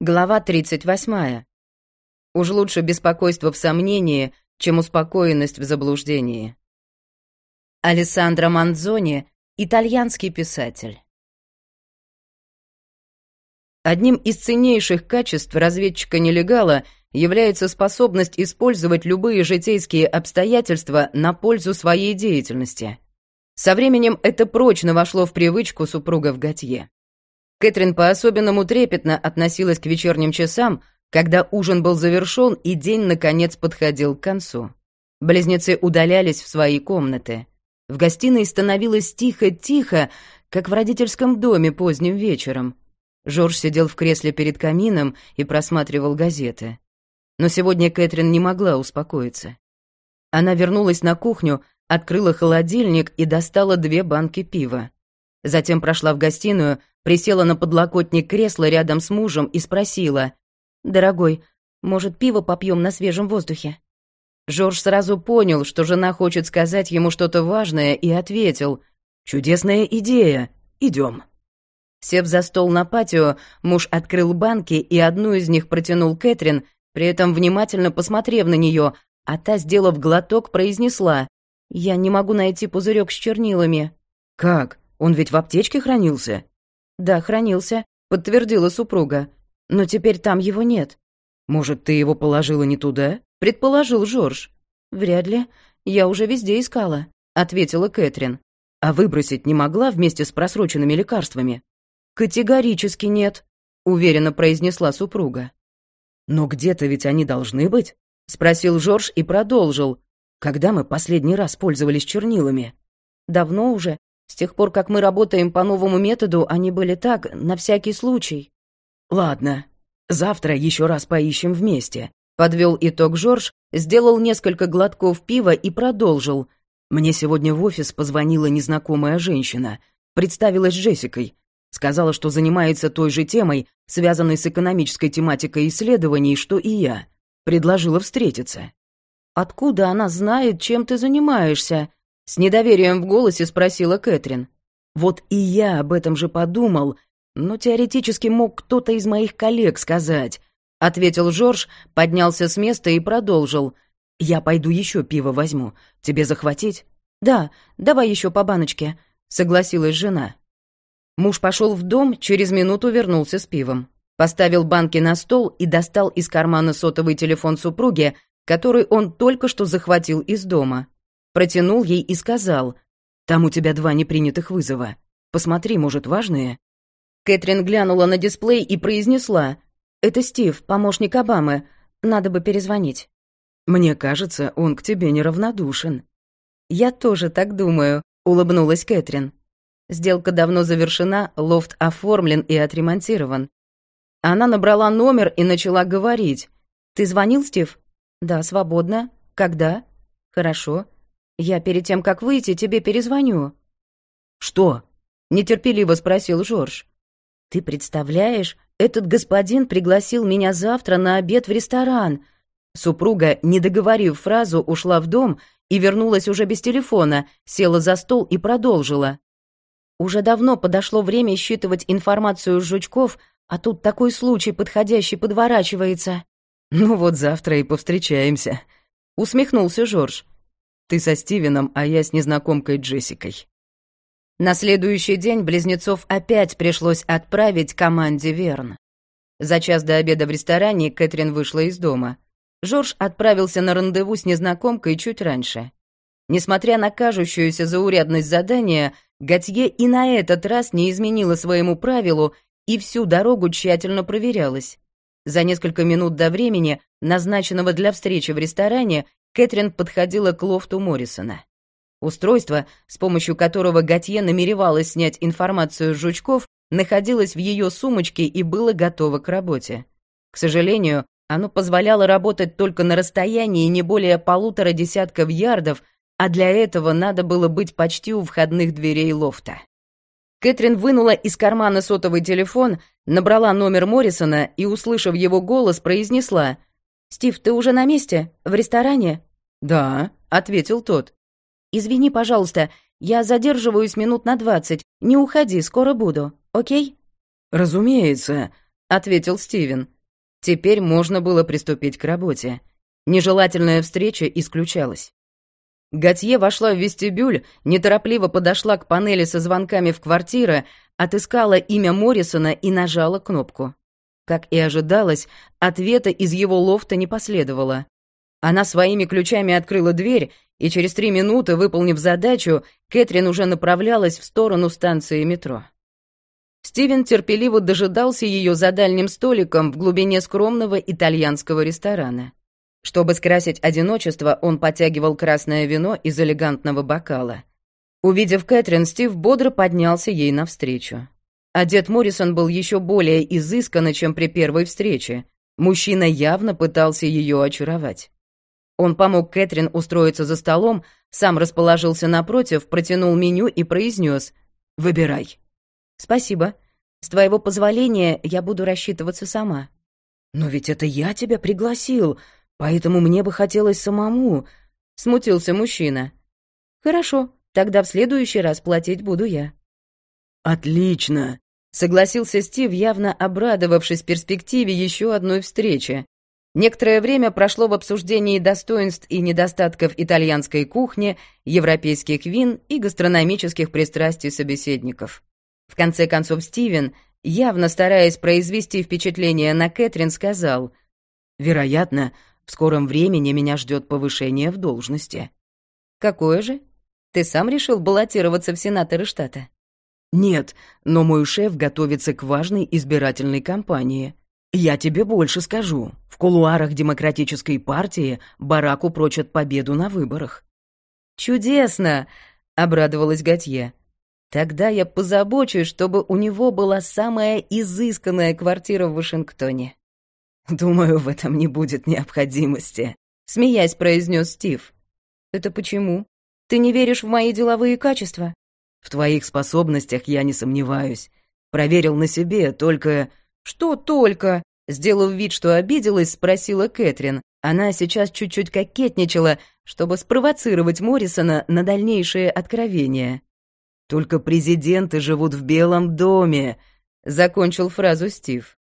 Глава 38. Уж лучше беспокойство в сомнении, чем успокоенность в заблуждении. Алессандро Манзони — итальянский писатель. Одним из ценнейших качеств разведчика-нелегала является способность использовать любые житейские обстоятельства на пользу своей деятельности. Со временем это прочно вошло в привычку супругов Готье. Кэтрин по-особенному трепетно относилась к вечерним часам, когда ужин был завершен и день, наконец, подходил к концу. Близнецы удалялись в свои комнаты. В гостиной становилось тихо-тихо, как в родительском доме поздним вечером. Жорж сидел в кресле перед камином и просматривал газеты. Но сегодня Кэтрин не могла успокоиться. Она вернулась на кухню, открыла холодильник и достала две банки пива. Затем прошла в гостиную, присела на подлокотник кресла рядом с мужем и спросила. «Дорогой, может, пиво попьем на свежем воздухе?» Жорж сразу понял, что жена хочет сказать ему что-то важное, и ответил. «Чудесная идея. Идем». Сев за стол на патио, муж открыл банки и одну из них протянул Кэтрин, при этом внимательно посмотрев на нее, а та, сделав глоток, произнесла. «Я не могу найти пузырек с чернилами». «Как? Он ведь в аптечке хранился?» «Да, хранился», — подтвердила супруга. «Но теперь там его нет». «Может, ты его положила не туда?» — предположил Жорж. «Вряд ли. Я уже везде искала», — ответила Кэтрин. «А выбросить не могла вместе с просроченными лекарствами?» «Категорически нет», — уверенно произнесла супруга. «Но где-то ведь они должны быть?» — спросил Жорж и продолжил. «Когда мы последний раз пользовались чернилами?» «Давно уже. С тех пор, как мы работаем по новому методу, они были так, на всякий случай». «Ладно, завтра еще раз поищем вместе», — подвел итог Жорж, сделал несколько глотков пива и продолжил. «Мне сегодня в офис позвонила незнакомая женщина. Представилась Джессикой. Сказала, что занимается той же темой, связанной с экономической тематикой исследований, что и я. Предложила встретиться». «Откуда она знает, чем ты занимаешься?» С недоверием в голосе спросила Кэтрин. «Вот и я об этом же подумал, но теоретически мог кто-то из моих коллег сказать», — ответил Жорж, поднялся с места и продолжил. «Я пойду еще пиво возьму. Тебе захватить?» «Да, давай еще по баночке», — согласилась жена. Муж пошел в дом, через минуту вернулся с пивом. Поставил банки на стол и достал из кармана сотовый телефон супруги, который он только что захватил из дома протянул ей и сказал, «Там у тебя два непринятых вызова. Посмотри, может, важные?» Кэтрин глянула на дисплей и произнесла, «Это Стив, помощник Обамы. Надо бы перезвонить». «Мне кажется, он к тебе неравнодушен». «Я тоже так думаю», — улыбнулась Кэтрин. Сделка давно завершена, лофт оформлен и отремонтирован. Она набрала номер и начала говорить. «Ты звонил, Стив?» «Да, свободно. Когда?» «Хорошо. «Я перед тем, как выйти, тебе перезвоню». «Что?» — нетерпеливо спросил Жорж. «Ты представляешь, этот господин пригласил меня завтра на обед в ресторан». Супруга, не договорив фразу, ушла в дом и вернулась уже без телефона, села за стол и продолжила. Уже давно подошло время считывать информацию с жучков, а тут такой случай подходящий подворачивается. «Ну вот завтра и повстречаемся», — усмехнулся Жорж. Ты со Стивеном, а я с незнакомкой Джессикой». На следующий день близнецов опять пришлось отправить команде Верн. За час до обеда в ресторане Кэтрин вышла из дома. Жорж отправился на рандеву с незнакомкой чуть раньше. Несмотря на кажущуюся заурядность задания, Готье и на этот раз не изменила своему правилу и всю дорогу тщательно проверялась. За несколько минут до времени, назначенного для встречи в ресторане, Кэтрин подходила к лофту Моррисона. Устройство, с помощью которого Готье намеревалась снять информацию с жучков, находилось в ее сумочке и было готово к работе. К сожалению, оно позволяло работать только на расстоянии не более полутора десятков ярдов, а для этого надо было быть почти у входных дверей лофта. Кэтрин вынула из кармана сотовый телефон, набрала номер Моррисона и, услышав его голос, произнесла «Стив, ты уже на месте? В ресторане?» «Да», — ответил тот. «Извини, пожалуйста, я задерживаюсь минут на двадцать. Не уходи, скоро буду, окей?» «Разумеется», — ответил Стивен. Теперь можно было приступить к работе. Нежелательная встреча исключалась. Готье вошла в вестибюль, неторопливо подошла к панели со звонками в квартиру, отыскала имя Моррисона и нажала кнопку. Как и ожидалось, ответа из его лофта не последовало. Она своими ключами открыла дверь, и через три минуты, выполнив задачу, Кэтрин уже направлялась в сторону станции метро. Стивен терпеливо дожидался ее за дальним столиком в глубине скромного итальянского ресторана. Чтобы скрасить одиночество, он потягивал красное вино из элегантного бокала. Увидев Кэтрин, Стив бодро поднялся ей навстречу. Одет Моррисон был еще более изысканно, чем при первой встрече. Мужчина явно пытался ее очаровать. Он помог Кэтрин устроиться за столом, сам расположился напротив, протянул меню и произнес «Выбирай». «Спасибо. С твоего позволения я буду рассчитываться сама». «Но ведь это я тебя пригласил, поэтому мне бы хотелось самому», — смутился мужчина. «Хорошо, тогда в следующий раз платить буду я». «Отлично», — согласился Стив, явно обрадовавшись перспективе еще одной встречи. Некоторое время прошло в обсуждении достоинств и недостатков итальянской кухни, европейских вин и гастрономических пристрастий собеседников. В конце концов Стивен, явно стараясь произвести впечатление на Кэтрин, сказал, «Вероятно, в скором времени меня ждет повышение в должности». «Какое же? Ты сам решил баллотироваться в сенаторы штата?» «Нет, но мой шеф готовится к важной избирательной кампании. Я тебе больше скажу. В кулуарах Демократической партии Бараку прочат победу на выборах». «Чудесно!» — обрадовалась Готье. Тогда я позабочусь, чтобы у него была самая изысканная квартира в Вашингтоне. Думаю, в этом не будет необходимости, смеясь, произнес Стив. Это почему? Ты не веришь в мои деловые качества? В твоих способностях я не сомневаюсь. Проверил на себе, только... Что только? Сделав вид, что обиделась, спросила Кэтрин. Она сейчас чуть-чуть кокетничала, чтобы спровоцировать Моррисона на дальнейшие откровения. Только президенты живут в Белом доме», — закончил фразу Стив.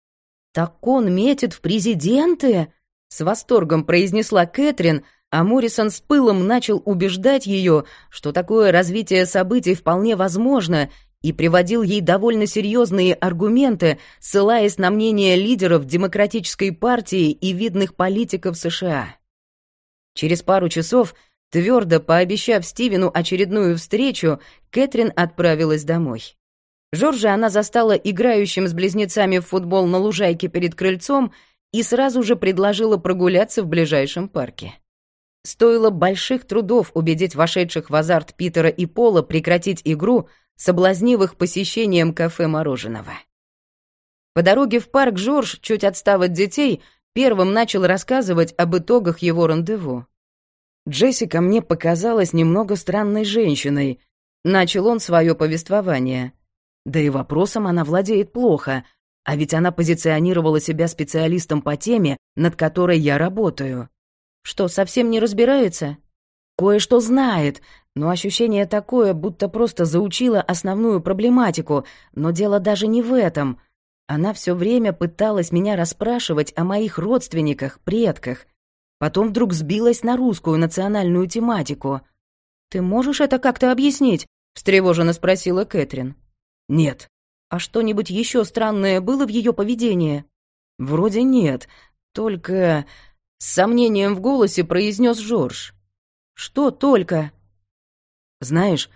«Так он метит в президенты?» — с восторгом произнесла Кэтрин, а Моррисон с пылом начал убеждать ее, что такое развитие событий вполне возможно, и приводил ей довольно серьезные аргументы, ссылаясь на мнение лидеров Демократической партии и видных политиков США. Через пару часов Твердо пообещав Стивену очередную встречу, Кэтрин отправилась домой. Жоржа она застала играющим с близнецами в футбол на лужайке перед крыльцом и сразу же предложила прогуляться в ближайшем парке. Стоило больших трудов убедить вошедших в азарт Питера и Пола прекратить игру, соблазнив их посещением кафе мороженого. По дороге в парк Жорж, чуть отстав от детей, первым начал рассказывать об итогах его рандеву. Джессика мне показалась немного странной женщиной. Начал он свое повествование. Да и вопросом она владеет плохо, а ведь она позиционировала себя специалистом по теме, над которой я работаю. Что, совсем не разбирается? Кое-что знает, но ощущение такое, будто просто заучила основную проблематику, но дело даже не в этом. Она все время пыталась меня расспрашивать о моих родственниках, предках — Потом вдруг сбилась на русскую национальную тематику. «Ты можешь это как-то объяснить?» — встревоженно спросила Кэтрин. «Нет». «А что-нибудь еще странное было в ее поведении?» «Вроде нет, только...» С сомнением в голосе произнес Жорж. «Что только?» «Знаешь,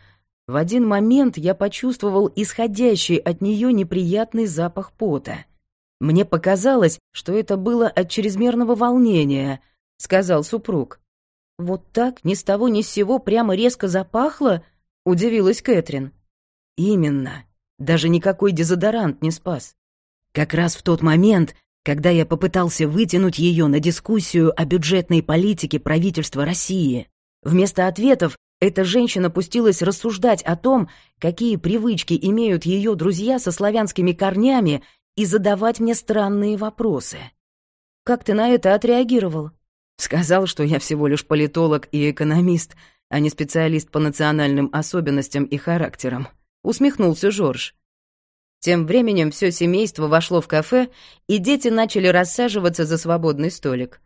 в один момент я почувствовал исходящий от нее неприятный запах пота. Мне показалось, что это было от чрезмерного волнения — сказал супруг. «Вот так, ни с того ни с сего, прямо резко запахло?» — удивилась Кэтрин. «Именно. Даже никакой дезодорант не спас. Как раз в тот момент, когда я попытался вытянуть ее на дискуссию о бюджетной политике правительства России. Вместо ответов эта женщина пустилась рассуждать о том, какие привычки имеют ее друзья со славянскими корнями, и задавать мне странные вопросы. «Как ты на это отреагировал?» Сказал, что я всего лишь политолог и экономист, а не специалист по национальным особенностям и характерам. Усмехнулся Жорж. Тем временем все семейство вошло в кафе, и дети начали рассаживаться за свободный столик.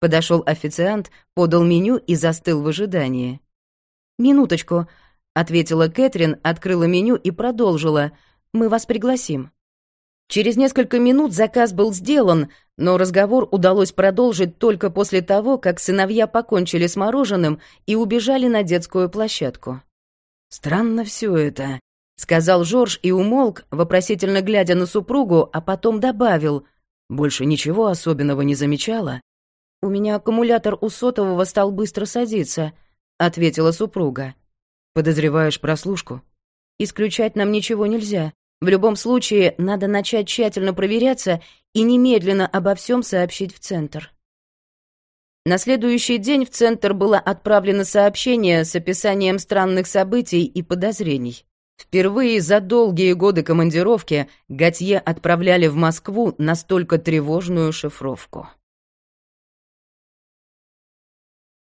Подошел официант, подал меню и застыл в ожидании. «Минуточку», — ответила Кэтрин, открыла меню и продолжила. «Мы вас пригласим». Через несколько минут заказ был сделан, но разговор удалось продолжить только после того, как сыновья покончили с мороженым и убежали на детскую площадку. «Странно все это», сказал Жорж и умолк, вопросительно глядя на супругу, а потом добавил. «Больше ничего особенного не замечала?» «У меня аккумулятор у сотового стал быстро садиться», — ответила супруга. «Подозреваешь прослушку?» «Исключать нам ничего нельзя. В любом случае, надо начать тщательно проверяться и немедленно обо всем сообщить в центр». На следующий день в центр было отправлено сообщение с описанием странных событий и подозрений. Впервые за долгие годы командировки Готье отправляли в Москву настолько тревожную шифровку.